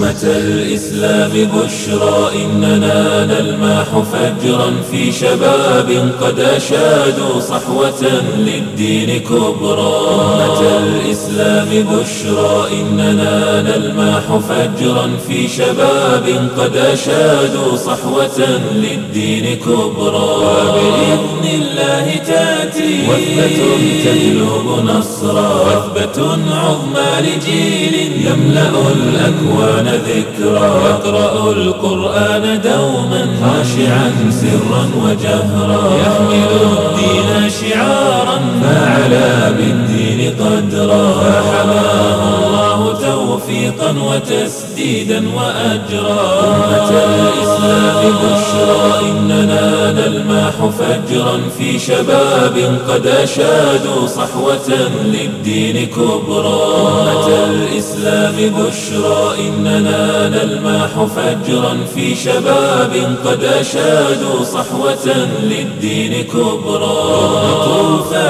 أمة الإسلام بشرى إننا نلماح فجرا في شباب قد أشادوا صحوة للدين كبرى. أمة الإسلام بشرى إننا نلماح فجرا في شباب قد أشادوا صحوة للدين كبرى. وبإذن الله تأتي وثبة تجلب نصرا. وثبة عظمى لجيل يملأ الأكوان ذكرا. يقرأ القرآن دوما خاشعا سرا وجهرا. يحمل الدين شعارا فعلى بالدين قدرا. فحماه الله توفيقا وتسديدا وأجرا. أمة الإسلام بشرى إننا نلماح فجرا في شباب قد أشادوا صحوة للدين كبرى. أمة الإسلام بشرى إننا نلماح فجرا في شباب قد أشادوا صحوة للدين كبرى.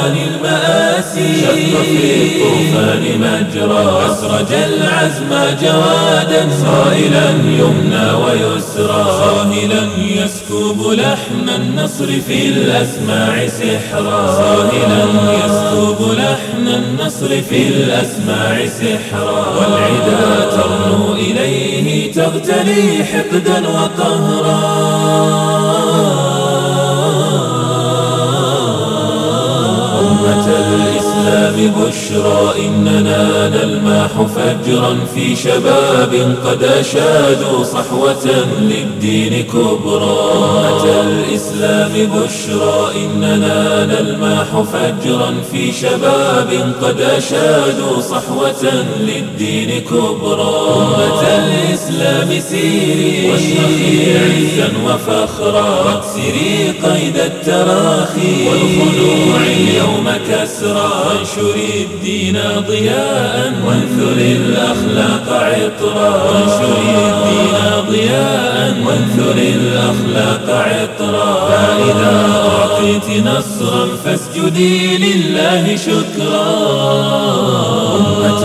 طوفان المآسي. شق في الطوفان مجرى أسرج العزم جوادا. صائلا يمنى ويسرى صاهلا يسكب لحن النصر في الأسماع سحرا. صاهلا يسكب لحن النصر في الأسماع سحرا. والعدا ترنو إليه تغتلي حقدا وقهرا. الإسلام بشرى إننا نلماح فجرا في شباب قد أشادوا صحوة للدين كبرى. أمة الإسلام بشرى إننا نلماح فجرا في شباب قد أشادوا صحوة للدين كبرى. أمة الإسلام سيري واشمخي عزا وفخرا واكسري قيد التراخي. اليوم كسرا وانشري الدين ضياء وانثري الأخلاق عطرا. وانشري الدين ضياء وانثري الأخلاق عطرا. فإذا أعطيت نصرا فاسجدي لله شكرا. أمة